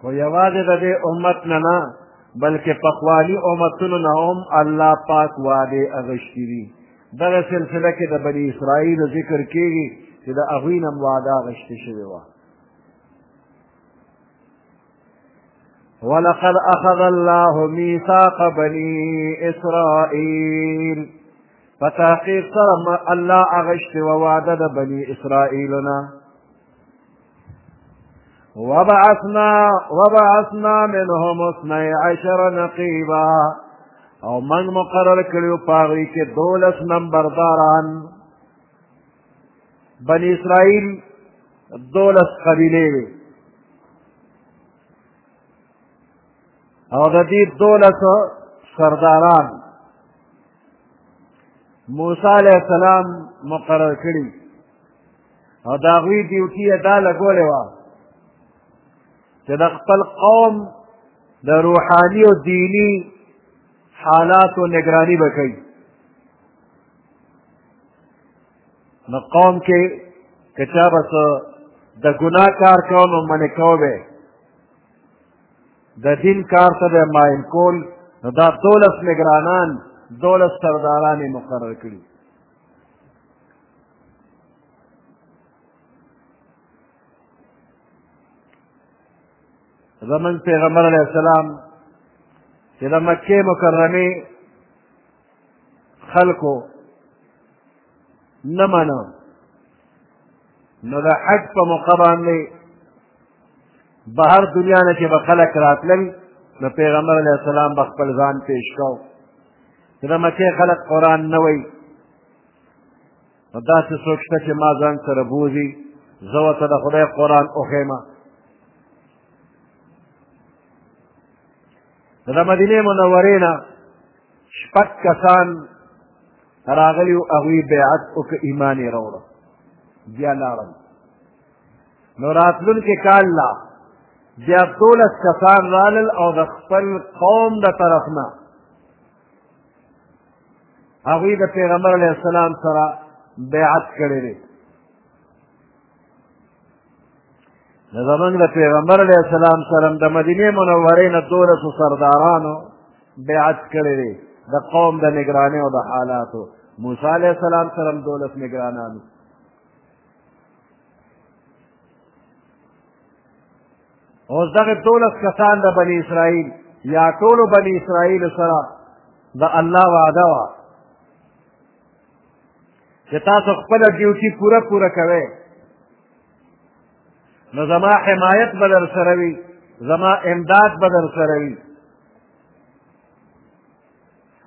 خو یوازې د دې امت نه نه بلکې پخواني امتونو نه هم الله پاک وعدې اغشتي دي دغه سلسله کې د بني اسرائیلو ذکر کېږي چې د هغوی نه هم وعده اغشتې شوې وه ولقد أخذ الله ميثاق بني إسرائيل فتحقيق سرم الله أغشت ووعدد بني إسرائيلنا وبعثنا وبعثنا منهم اثني عشر نقيبا او من مقرر کړیو پاغوی کې دولس نمبرداران بنی اسرائیل دولس قبیلې وي او د دې دولس سرداران موسی علیه السلام مقرر کړي او د هغوی ډیوټي یې دا لګولې وه چې د خپل قوم د روحاني او دیني حالاتو نگرانی به کوي نو قوم کې که چا به څه د ګناه کار کوه نو منې کوه به د دین کار ته به مایل کول نو دا دولس نگرانان دولس سرداران یې مقرر کړي زمن پیغمبر علیه السلام چې د مکې مکرمې خلکو نه منه نو د حج په موقع باندې بهر دنیا نه چې به خلک راتلل نو پیغمبر علیه السلام به خپل ځان پیش کو چې د مکې خلک قرآن نه وایي نو داسې څوک شته چې ما ځان سره بوځي زه ورته د خدای قرآن وښیم د مدینې منورې نه شپږ کسان راغلي وو هغوی بیعت وکړه ایمان یې راوړه بیا لاړل نو راتلونکي کال لا بیا دولس کسان رالل او د خپل قوم د طرف نه هغوی د پیغمبر علیه السلام سره بیعت کړی دی نو زمونږ د پیغمبر علیه السلام سره د مدینې منورې نه دولسو سردارانو بیعت کړی دی د قوم د نګرانۍ او د حالاتو موسی علیه السلام سره هم دولس نګرانانو اوس دغه دولس کسان د بني اسرائیل یا ټولو بني اسرائیل سره د الله وعده وه چې تاسو خپله ډیوټي پوره پوره کوئ نو زما حمایت به در سره وي زما امداد به در سره وي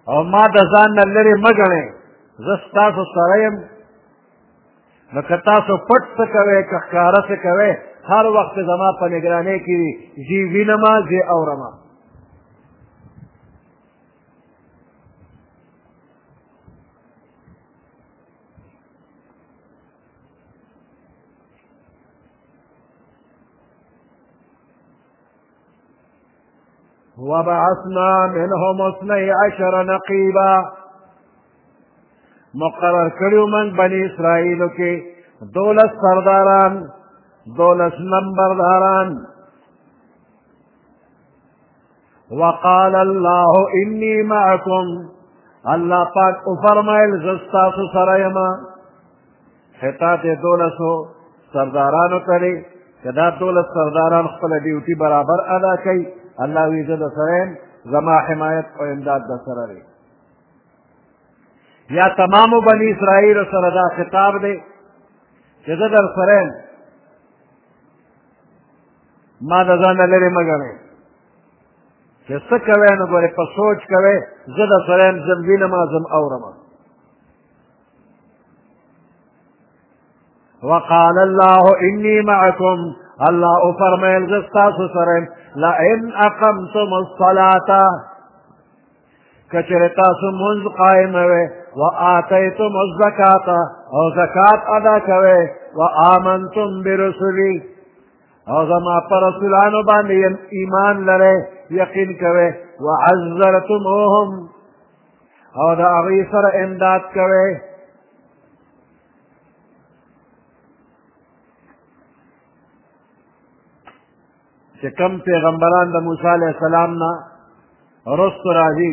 او ما د ځان نه لرې مه ګڼئ زه ستاسو سره یم نو که تاسو پټ څه کوئ که ښکاره څه کوئ هر وخت زما په نګرانۍ کې وي زی وینم زی اورم وبعثنا منهم اثني عشر نقيبا مقرر کړیو من بنی اسرائیل کې دولس سرداران دولس نمبرداران وقال الله انی معکم الله پاک او فرمایل زستاسو سره یما خطاب یې دولسو سردارانو ته دی که دا دولس سرداران خپله ډیوټي برابر ادا کوي الله وی زه د سره یم زما حمایت او امداد د سره دی یا تمامو بني اسرائیلو سره دا خطاب دی چې زه در سره یم ما د ځانه لرې مه ګڼئ چې څه کوې نو ګورې په سوچ کوې زه د سره یم زم وینم زم اورم وقال الله انی معکم الله او فرمایل زه ستاسو سره لئن اقمتم الصلاة کچره تاسو منځ قائم وي و آتیتم الزکات او زکات ادا کوي و آمنتم برسولی او زما پر رسولانو باندې ایمان لره یقین کوي و عزرتموهم او د هغوی سره امداد کوئ چې کم پیغمبران د موسی علیه السلام نه رستو راځي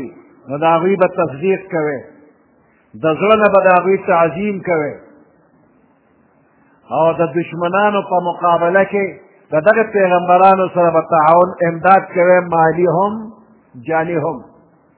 نو د هغوی به تصدیق کوي د زړه نه به د هغوی تعظیم کوي او د دشمنانو په مقابله کې د دغه پیغمبرانو سره به تعاون امداد کوي مالی هم جانی هم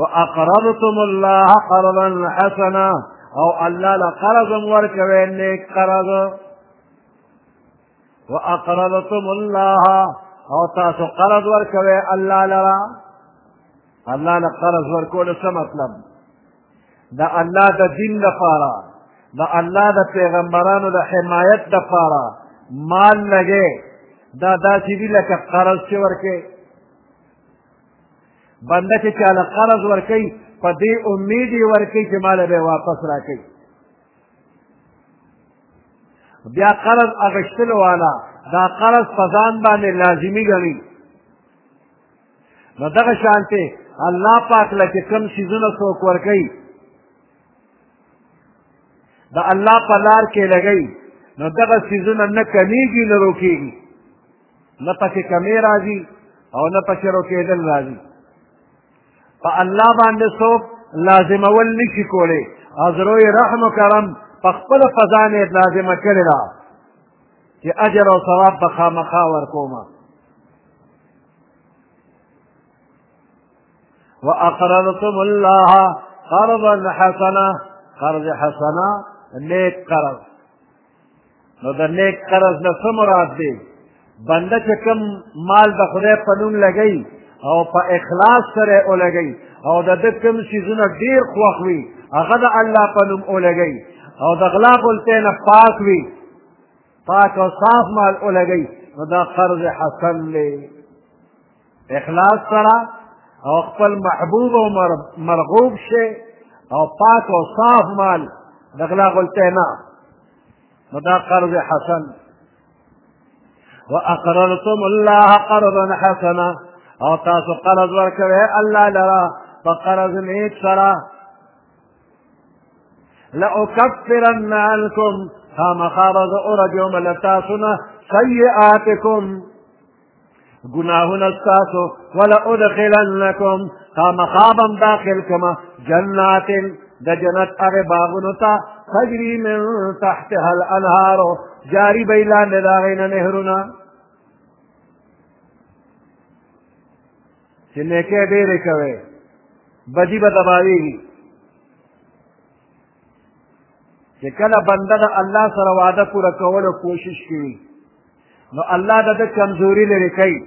واقرضتم الله قرضا حسنا او الله له قرض ورکوي نیک قرض واقرضتم الله او تاسو قرض ورکوي الله لرا الله له قرض ورکول څه مطلب دا الله د دین لپاره دا الله د پیغمبرانو د حمایت لپاره مال لګي دا داسې دي لکه قرض چې ورکې بنده چې چاله قرض ورکوي په دې امید یې ورکوي چې ماله به واپس راکوي بیا قرض اغشتلو والا دا قرض په ځان باندې لازمي ګڼي نو دغه شانتې الله پاک له چې کوم څیزونه څوک ورکوي د الله په لار کې لګوي نو دغه څیزونه نه کمیږي نه روکیږي نه پسې کمی راځي او نه پسې روکېدل راځي په الله باندې څوک لازمول نشي کولی حضروی رحم و کرم په خپله فضا نه لازمه کړې ده چې اجر او ثواب به خامخا ورکوم واقرضتم الله قرضا حسنا قرض حسنا نیک قرض نو د نیک قرض نه څه مراد دی بنده چې کوم مال د خدای په نوم لګوي او په اخلاص سره ولګوي او د ده کوم څیزونه ډېر خوښ وي هغه د الله په نوم ولګوي او د غلا غلطۍ نه پاک وي پاک او صاف مال ولګوي نو دا قرض حسن دی اخلاص سره او خپل محبوب او مرغوب شي او پاک او صاف مال د غلا غلطۍ نه نو دا قرض حسن واقررتم الله قرضا حسنا او تاسو قرض ورکوي الله لرا په قرض نیک سره لأكفرن عنكم خامخا به زه ورجوم له تاسو نه سیئاتکم گناہونا ستاسو ولأدخلنکم خامخابم داخل کما جنات د جنت هغه باغونو ته تجری من تحتها الانهار جاری به لاندې د هغې نه نهرونه چې نیکې ډېرې کوې بدي به تباهېږي چې کله بنده د الله سره وعده پوره کولو کوشش کوي نو الله د ده کمزوري لرې کوي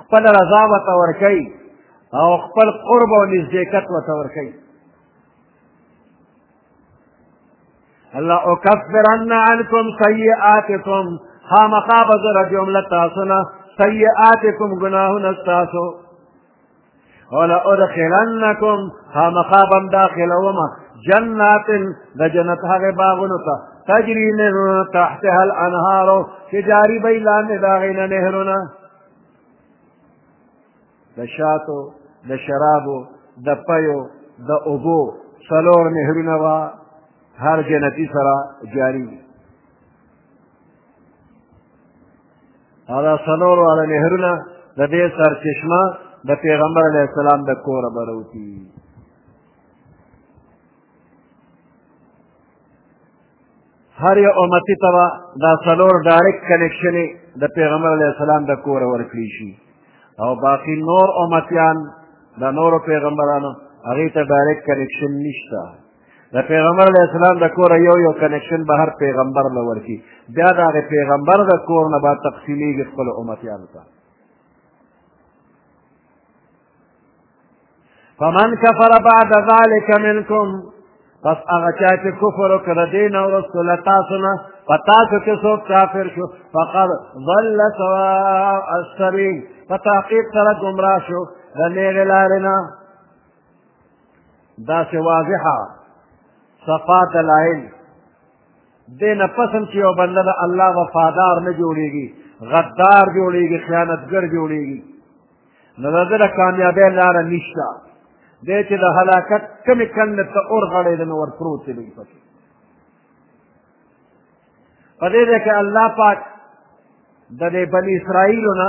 خپل رضا ورته ورکوي او خپل قرب او نزدېکت ورته ورکوي الله اکفرن عنکم سیئاتکم خامخا به زه رجوم له تاسو نه سیئاتکم ګناهونه ستاسو ولأدخلنکم خامخا بم داخلوم جنات د جنت هغه باغونو ته تجری من تحتها الانهار چې جاری به لاندې د هغې نه نهرونه د شاتو د شرابو د پیو د اوبو څلور نهرونه به هر جنتی سره جاری وي او دا څلور واړه نهرونه د دې سرچشمه د پیغمبر علیه السلام د کوره به راوتي هر یو امتی ته به دا څلور ډایرکټ کنیکشنې د پیغمبر علیه السلام د کوره ورکړي شي او باقي نور امتیان د نورو پیغمبرانو هغې ته ډایرکټ کنیکشن نشته د پیغمبر علیه السلام د کوره یو یو کنکشن به هر پیغمبر له ورکي بیا د هغې پیغمبر د کور نه به تقسیمېږي خپلو امتیانو ته فمن کفر بعد ذلک منکم پس هغه چا چې کفر وکړ د دې نه وروسته له تاسو نه په تاسو کې څوک کافر شو فقد ضل سواء السبیل په تحقیق سره ګمراه شو د نېغې لارې نه داسې واضحه صفا دلایل دې نه پسم چې یو بنده د الله وفادار نه جوړېږي غدار جوړېږي خیانتګر جوړېږي نو د ده د کامیابۍ لاره نشته دی چې د هلاکت کمې کندې ته ورغړېد نو ورپروت دی لږ پکې په دې ځای کې الله پاک د دې بني اسرائیلو نه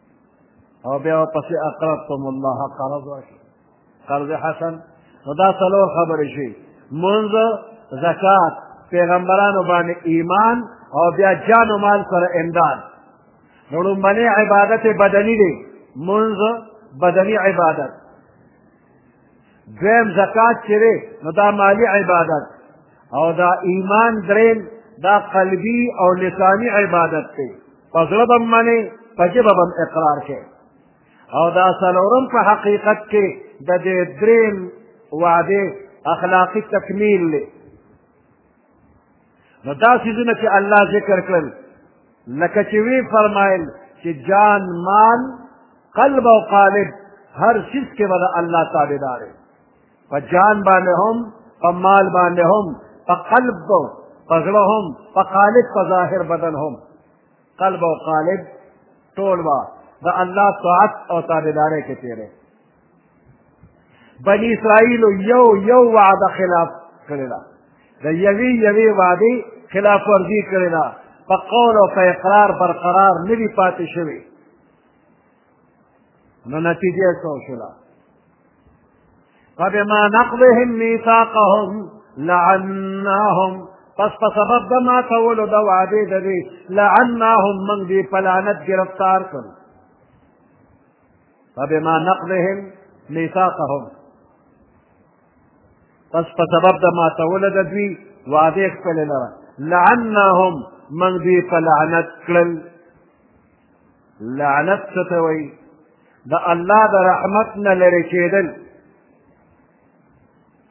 او بیا ورپسې اقرضتم الله قرض ورکړي قرض حسن نو دا څلور خبرې شي منځ زکات پیغمبرانو باندې ایمان او بیا جان و مال سره امداد نو لومبنی عبادت بدنی دی منځ بدنی عبادت دویم زکات چې دی نو دا مالی عبادت او دا ایمان دریم دا قلبي او لساني عبادت دی په زړه به منې په ژبه به اقرار کې او دا څلورم په حقیقت کې د دې دریم وعده اخلاقي تکمیل دی نو دا څیزونه چې الله ذکر کړل لکه چې وی فرمایل چې جان مال قلب او قالب هر څیز کې به د الله تابعدار دی په جان باندې هم په مال باندې هم په قلب کو په زړه هم په قالب په ظاهر بدن هم قلب او قالب ټول به د الله طاعت او تابعدارۍ کې تېری بني اسرائیلو یو یو وعده خلاف کړې ده د یوې یوې وعدې خلاف ورزي کړې ده په قول او په اقرار برقرار نه دي پاتې شوي نو نتیجه څه وشوله فبما نقضهم ميثاقهم لعناهم پس په سبب د ماتولو د وعدې د دې لعناهم موږ دې په لعنت ګرفتار کړو فبما نقضهم میثاقهم پس په سبب د ماتولو د دوی وعدې خپلې لره لعناهم موږ دوی په لعنت کړل لعنت څه ته وایي د الله د رحمت نه لرې کېدل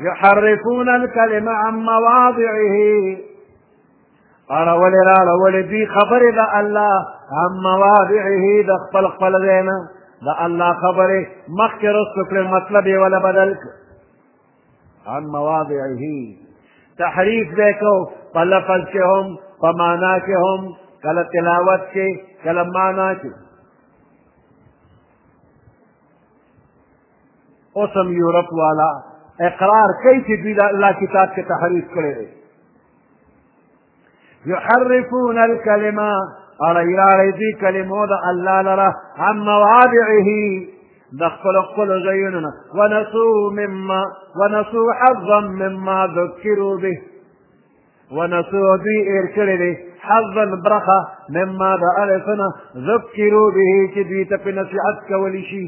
يحرفون الكلمة عن مواضعه اړول راړول دي خبره د الله عن مواضعه د خپل خپل ځای نه د الله خبره مخکې رسو کړې مطلب یې ولا بدل عن مواضعه تحریف دی کو په لفظ کې هم په معنا کې هم کله تلاوت کې کله معنا کې اوس هم یورپ والا اقرار کوي چې دوی د الله کتاب کې تحریف کړی دی یحرفون الکلمه اړی راړی دي کلمو د الله لره عن مواضعه د خپل خپل ځایونو نه ونسو مما ونسو حظا مما ذکروا به ونسو دوی ایر کړی دی حظا برخه مما د هغه څه نه ذکرو به چې دوی ته په نصیحت کولی شي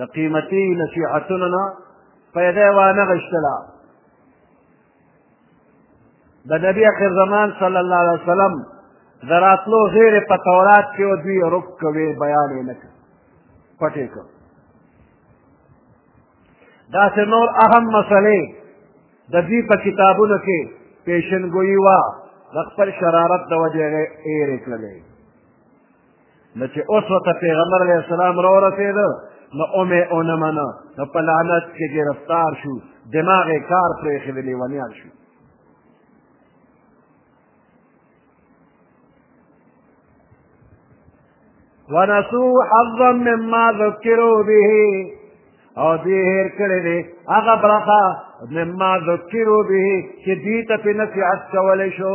د قیمتي نصیحتونو نه پیدا وانه غشتله د نبی اخر زمان صلی الله علیه وسلم د راتلو زیر په تورات کې او دوی رک کوي بیان یې نه پټې کړ داسې نور اهم مسلې د دوی په کتابونو کې پیشنګویي وه د خپل شرارت د وجې هغې ایرې کړلې نو چې اوس ورته پیغمبر علیه السلام راورسېده نو ومې ونه منه نو په لعنت کې ګرفتار شو دماغ یې کار پرېښې لیونیان شو ونسو حظا مما ذکرو به او دی هیر کړی دی هغه برخه مما ذکرو به چې دوی ته پې نصیحت کولی شو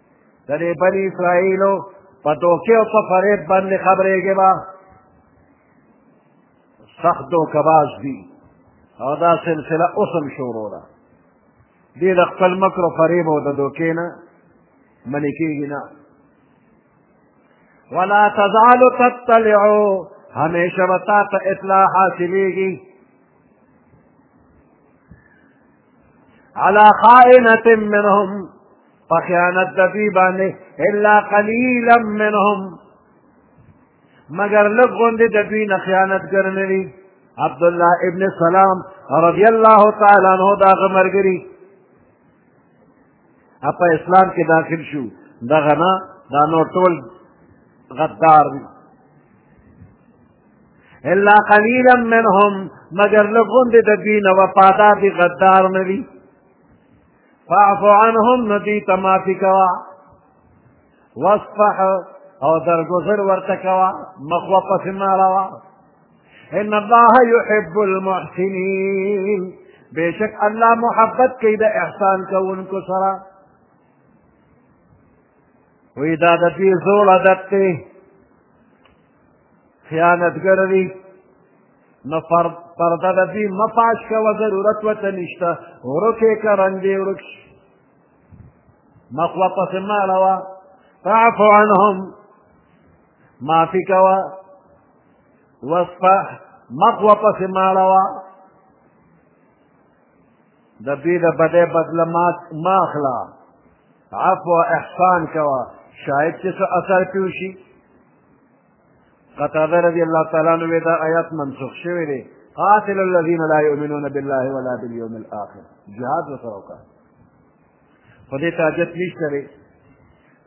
د دې بني اسرائیلو په دوکې او په فریب باندې خبرېږې به سخت دوکباز دي او دا سلسله اوس هم شروع ده دې د خپل مکر و فریب او د دوکې نه منې کېږي نه ولا تزال تطلعو همیشه به تا ته اطلاع حاصلېږي علا خائنت منهم فخیانت دفی باندې الا قلیلا منهم مگر لږ غوندې د دوی نه خیانت ګرنه وي عبدالله ابن سلام رضی الله تعالی عنه دا غمرګری په اسلام کې داخل شو دغه نه دا نور ټول غدار دي الا قليلا منهم مگر لغون دي دبين وفادا دي غدار ندي فاعفو عنهم ندي تمافي كوا واصفح او درگذر ورته کوه مخ وپسې مه اړوه ان الله يحب المحسنين بشک الله محبت کوي د احسان کوونکو سره وی دا د دې زول عادت دی خیانتګر دی نو پرده د دې مفاش کوه ضرورت ورته نشته ورکې که رنګ دی ورک شي مخوا پسې مه اړوه فاعف عنهم معافي کوه واصفح مخوا پسې مه اړوه د دوی د بدۍ بدله مه اخله عفو احسان کوه شاید چې څه اثر پې وشي قتاده رضی الله تعالی عنه وی دا آیات منسوخ شوی دی قاتل الذین لا یؤمنون بالله ولا بالیوم الاخر جهاد ورسره وکړه خو دې ته حاجت نشته دی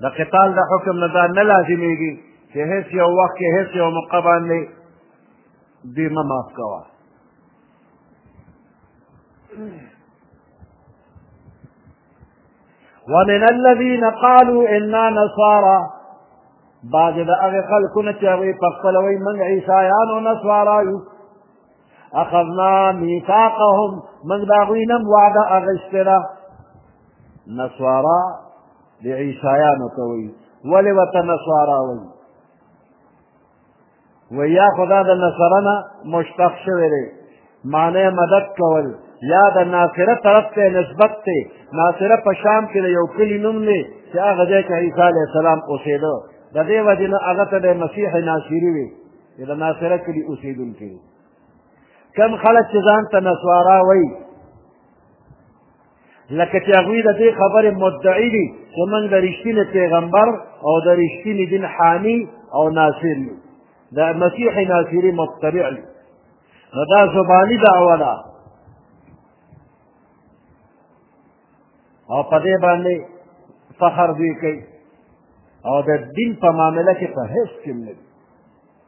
د قتال د حکم نه دا نه لازمیږي چې هیڅ یو وخت کې هیڅ یو موقع باندې دې مه معاف کوه ومن الذين قالوا انا نصارى بعض د هغه خلکو نه چې هغوی په خپله وایي موږ عیسایان او نصارا یو اخذنا میثاقهم موږ د هغوی نه وعده اخیستې ده نصارا د عیسایانو ته وایي ولې ورته نصارا وایي و یا خدا د نصرنه مشتق شوی دی معنی مدد کول یا د ناصره طرف ته نسبت دی ناصره په شام کې د یو کلي نوم دی چې هغه ځای کې عیسی علیه السلام اوسېده د دې وجې نه هغه ته د مسیح ناصري وي چې د ناصره کلي اوسېدونکی وي کم خلک چې ځان ته نسوارا وایي لکه چې هغوی د دې خبرې مدعي دي چې موږ د رښتینې پیغمبر او د رښتینې دین حامي او ناصر یو د مسیح ناصري متبع یو نو دا زباني دعوه ده او په دې باندې فخر دوی کوي او د دین په معامله کې په هیڅ کې نه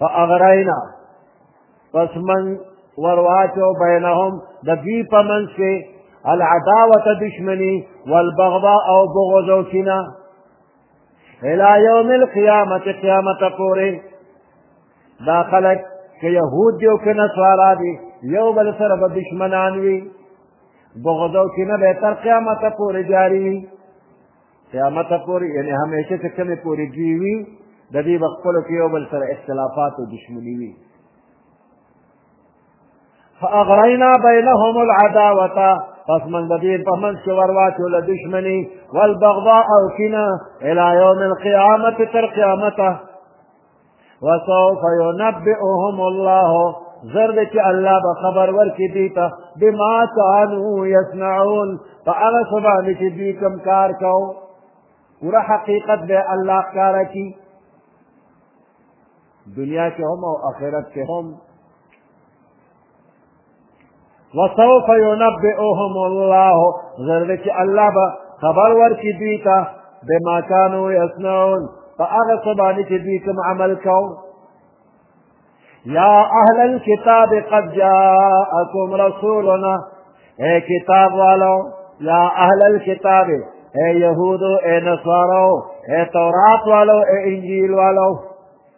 فاغرینا پس من ورواچو بینهم د دوی په منځ کې العداوت دشمنی والبغضاء او بغض او کینه الى یوم القیامت قیامت پورې دا خلک که یهود دی او که نصارا دی یو بل سره به دشمنان وي بغض او کینه به تر قیامت پورې جاری وي قیامت پورې یعنې همیشه چې کومې پورې دوی وي د دې به خپلو کې یو بل سره اختلافات او دښمني وي فاغرینا بینهم العداوه پس من د دې په منځ کې ورواچو له دښمني والبغضاء او کینه الی یوم القیامت تر قیامته وسوف ينبئهم الله زر دې چې الله به خبر ورکړي دوی ته بما كانوا يصنعون په هغه څه باندې چې دوی کوم کار کوو پوره حقیقت به الله ښکاره کړي دنیا کې هم او آخرت کې هم وسوف ينبئهم الله زرد چې الله به خبر ورکړي دوی ته بما كانوا يصنعون په هغه څه باندې چې دوی کوم عمل کوو یا اهل الكتاب قد جاءكم رسولنا اے کتاب والو یا اهل الكتاب اے یهودو اے نصارو اے تورات والو اے انجیل والو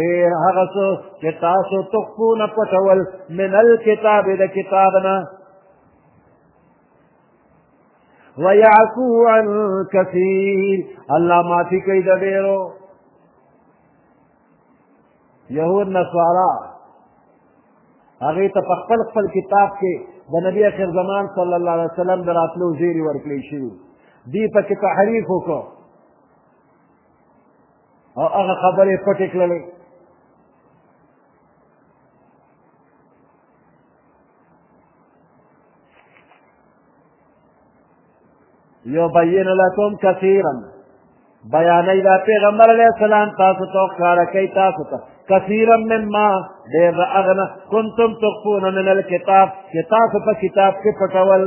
ډېر هغه څه چې تاسو تخفونه پټول من الکتاب د کتاب نه ويعفو عن كثير الله معافي کوي د ډېرو یهود نصارا هغه ته په خپل خپل کتاب کې د نبی اخر زمان صلی الله علیه وسلم د راتلو زیری ورکړی شوی دی پکې تحریف وکړو او هغه خبرې پټې کړلې یبین لکم کثیرا بیانوي دا پیغمبر علیه السلام تاسو ته ښکاره کوي تاسو ته کثیرا مما ډېر د هغه نه کنتم تخفون من الکتاب چې تاسو په کتاب کې پټول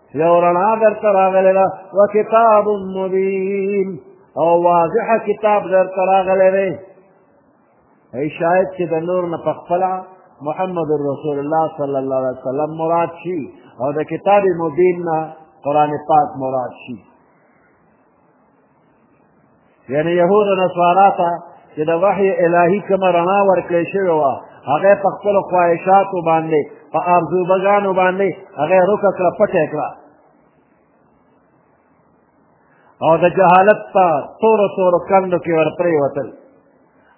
یو رڼا درته راغلې ده وکتاب مبین او واضح کتاب درته راغلی دی ای شاید چې د نور نه په خپله محمد رسول الله صلی الله علیه وسلم مراد شي او د کتاب مبین نه قرآن پاک مراد شي یعنی یهود نصارا ته چې د وحی الهي کومه رڼا ورکړې شوې وه هغه په خپلو خواهشاتو باندې په آرزوبګانو باندې هغه روکه کړه پټه کړه او د جهالت په تورو تورو کندو کې ورپرېوتل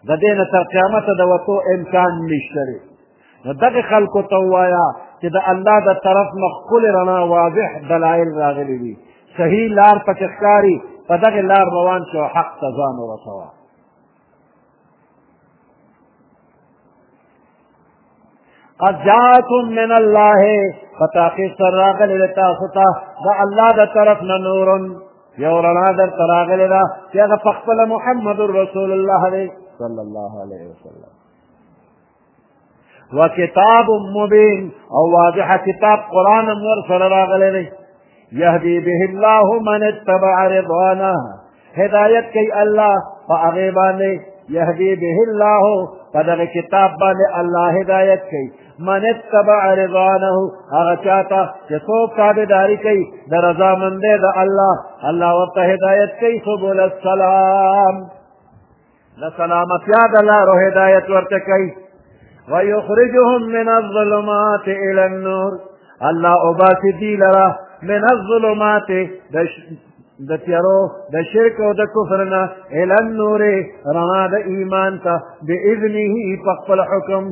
د دې نه تر قیامته د وتو امکان نشته دی نو دغه خلکو ته ووایه چې د الله د طرف نه ښکلې رڼا واضح دلایل راغلي دي صحیح لار پکې ښکاري په دغه لار روان شو حق ته ځان ورسوه قد جاءكم من الله فتاقي سر راغلی د تاسو ته د الله د طرف نه نور یو رڼا درته راغلې ده چې هغه په خپله محمد رسول الله دی صلی الله علیه وسلم وکتاب مبین او واضح کتاب قرآن هم ورسره راغلی دی یهدی به الله من اتبع رضوانه هدایت کوي الله په هغې باندې یهدی به الله په دغه کتاب باندې الله هدایت کوي من اتبع رضوانه هغه چاته چې څوک تابعداري کوي د رضامندۍ د الله الله ورته هدایت کوي سبل السلام د سلامتیا د لارو هدایت ورته کوي ويخرجهم من الظلمات الى النور الله اوباسي دي لرا من الظلمات د تیارو د شرک او د کفر نه الى النور رڼا د ایمان ته باذنه په خپل حکم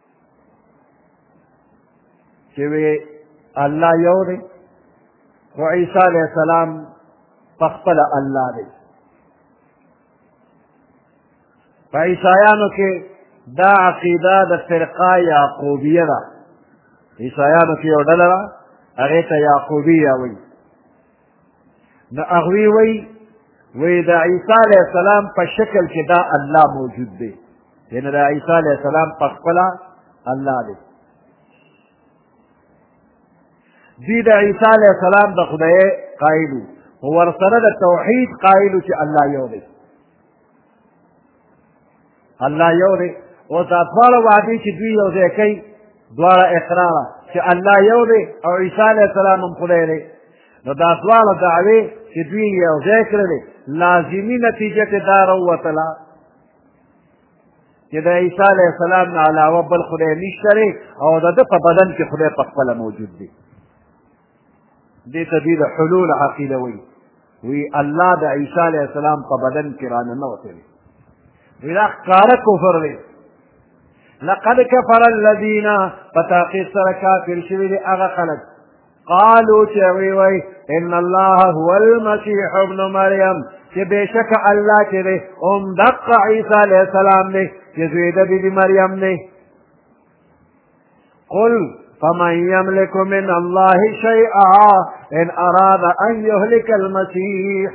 چې وی الله یو دی خو عیسی علیه السلام په خپل الله دی په عیسایانو کې دا عقیده د فرقه یعقوبیه ده عیسایانو کې یو ډله ده هغې ته یعقوبیه وایي نو هغوی وایي وی د عیسی علیه السلام په شکل کې دا الله موجود دی یعنی د عیسی علیه السلام په خپله الله دی دوی د عیسی علیه السلام د خدای قایلو خو ورسره د توحید قایلو چې الله یو دی الله یو دی او دا دواړه وعدې چې دوی یو ځای کوي دواړه اقرار چې الله یو دی او عیسی علیه السلام هم خدای دی نو دا دواړه دعوې چې دوی یو ځای کړلې لازمي نتیجه کې دا راووتله چې د عیسی علیه السلام نه علاوه بل خدای نشته او د ده په بدن کې خدای په خپله موجود دی دې ته دوی د حلول عقیده وي وی الله د عیسی علیه السلام په بدن کې راننه وتلی وی دا ښکاره کفر دی لقد كفر الذين فتاقي سره کافر شوي دي هغه خلک قالوا چې وی وی ان الله هو المسيح ابن مريم چې بېشکه الله چې دی هم دقه عیسی علیه السلام دی چې زوی د بیبي مریم دی قل فمن يملك من الله شيئا ان اراد ان يهلك المسيح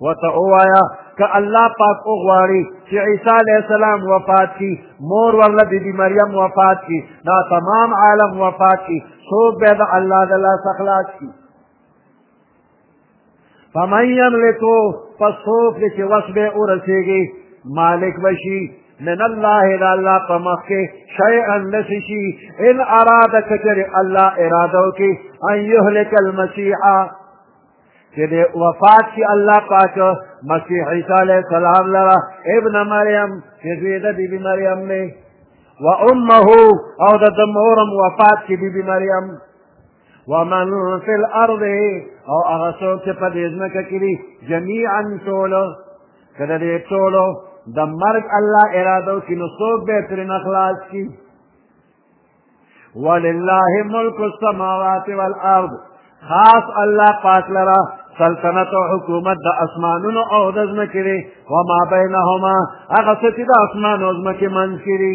وتعويا كالله پاک اغواري چې عيسى عليه السلام وفات کی مور ورله بيبي مريم وفات کی دا تمام عالم وفات کی سوق به الله دلا سخلاص کی فمن یملکو پس څوک دی چې وس به ورسېږي مالک به شي من الله د الله په مخ کې شیئا نسی شي ان اراده که چېرې الله اراده وکړي ان یهلک المسیحا چې د وفات شي الله پاک مسیح عیسی علیه السلام لره ابن مریم چې دوی د بیبي مریم نه و امه او د مورم وفات شي بیبي مریم ومن فی الارض او هغه څوک چې په دې ځمکه کې دي جمیعا ټولو که د دې ټولو د مرګ الله اراده وکړي نو څوک به ترېنه خلاص کړي ولله ملک السماوات والارض خاص الله پاک لره سلطنت او حکومت د اسمانونو او د ځمکې دی وما بینهما هغه څه چې د اسمان او ځمکې منځ کې دي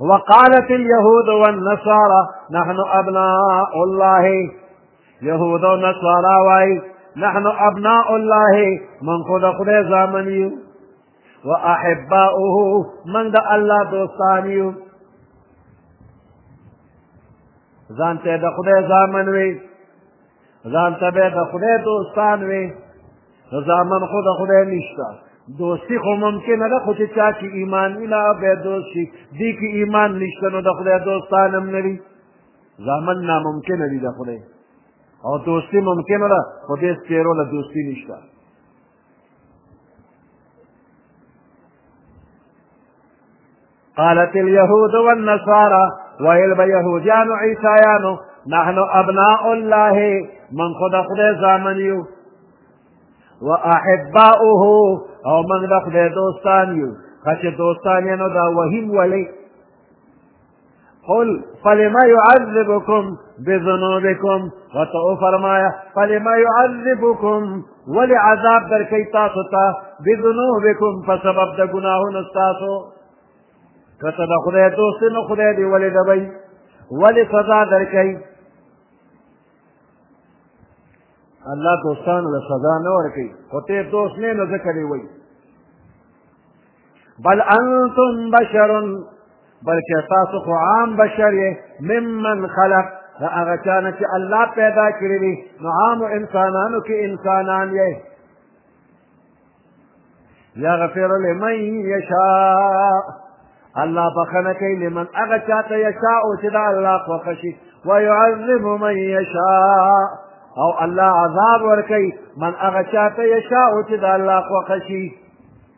وقالت اليهود والنصارى نحن أبناء الله يهود والنصارى وي نحن أبناء الله من خد خد زامنيو وأحباؤه من دا الله دوستانيو زانت دا خد ځامن وي ځان ته به د خدای دوستان وي نو زامن خو د خدای نشته دوستی خو ممکنه ده خو چې چا کې ایمان وي نه به دوست شي دې کې ایمان نشته نو د خدای دوستان هم نه وي زامن ناممکنه دي د خدای او دوستی ممکنه ده خو دې سپېرو له دوستی نشته قالت اليهود والنصارى ويل به يهوديان عيسایانو نحن ابناء الله من خود خدای زامن یو و احباؤه او من د خدای دوستان یو خچ دوستان یې نو دا وهیم ولی قل فلما يعذبكم بذنوبكم ورته وفرمایه فلما يعذبكم ولې عذاب درکوي تاسو ته بذنوبکم په سبب د ګناهونو ستاسو که ته د خدای دوست نو خدای دې ولې ډبوي ولې سزا درکوي الله دوستانو له سزا نه ورکوي خو ته دوست نه نو ځکه دې وایي بل انتم بشر بلکې تاسو خو عام بشر یې ممن خلق د هغه چا نه چې الله پیدا کړي دي نو عامو انسانانو کې انسانان یې یغفر لمن یشاء الله بخنه کوي لمن هغه چا ته یشاء چې د الله خوښ شي ويعذب من يشاء او الله عذاب ورکي من هغه چاته یشاء چې د الله خوښ شي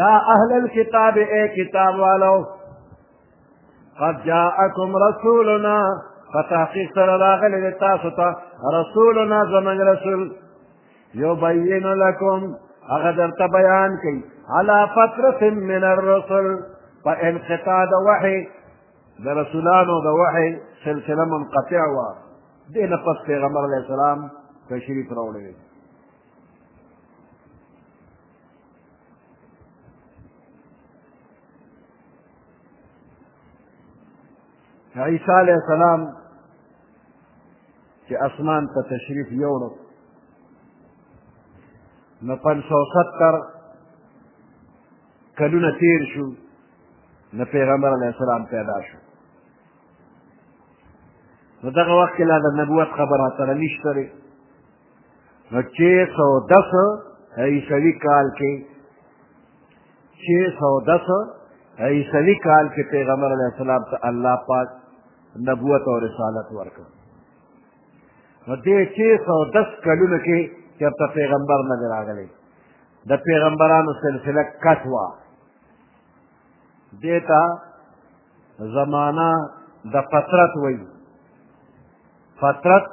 یا اهل الكتاب اے کتاب والو قد جاءکم رسولنا فتحقیق سره راغلی دی تاسو ته رسولنا زموږ رسول یبین لکم هغه درته بیان کوي علی فترة من الرسل په انقطاع د وحی د رسولانو د وحی سلسله منقطع وه دې نه پس پیغمبر علیه السلام تشریف راوړی دی عیسی علیه السلام چې اسمان ته تشریف یوړو نو پنځه سو ستر کلونه تیر شو نه پیغمبر علیه السلام پیدا شو نو دغه وخت کې لا د نبوت خبره سره نشته دی نو چه سو دس عیسوي کال کې چه سو دس عیسوي کال کې پیغمبر علیه السلام ته الله پاک نبوت او رسالت ورکړ نو دې چه سو دس کلونو کې چېرته پیغمبر نه دی راغلی د پیغمبرانو سلسله کټ وه دې ته زمانه د فترت وایي فترت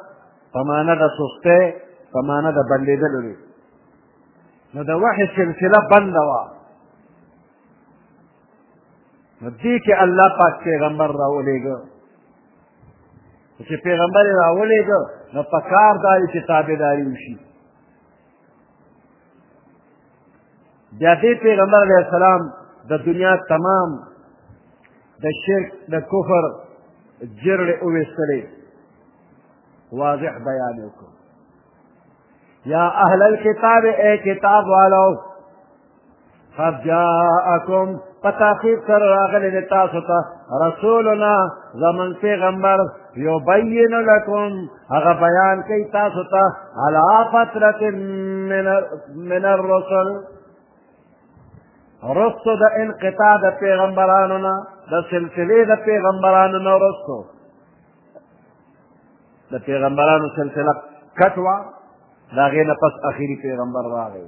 په معنا د سستۍ په معنا د بندېدلو دی نو د وحې سلسله بنده وه نو دې کې الله پاک پیغمبر راولېږه چې پیغمبر یې راولېږه نو په کار دا چې تابعداري وشي بیا دې پیغمبر علیه السلام د دنیا تمام د شرک د کفر جرړې وویستلې واضح بیان وکړو یا اهل الكتاب اے کتاب والو قد جاءکم په تحقیق سره راغلی دی تاسو ته رسولنا زمون پیغمبر یبین لکم هغه بیان کوي تاسو ته علا فترة من الرسل رستو د انقطاع د پیغمبرانو نه د سلسلې د پیغمبرانو نه رستو د پیغمبرانو سلسله کټوا د هغې نه پس اخري پیغمبر راغی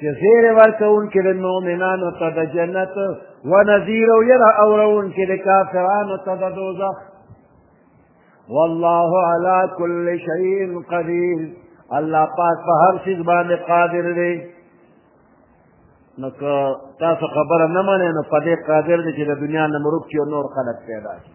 چې زیر ورکون کې د مؤمنانو ته د جنت و نذیر او یره اورون کې د کافرانو ته د دوزخ والله على كل شيء قدير الله پاک په هر چیز باندې قادر دی نو که تاسو خبره نه منئ نو په دې قادر دی چې د دنیا نه مرک یو نور خلک پیدا شي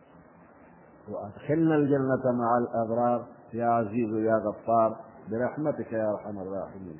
وأدخلنا الجنة مع الأبرار يا عزيز يا غفار برحمتك يا أرحم الراحمين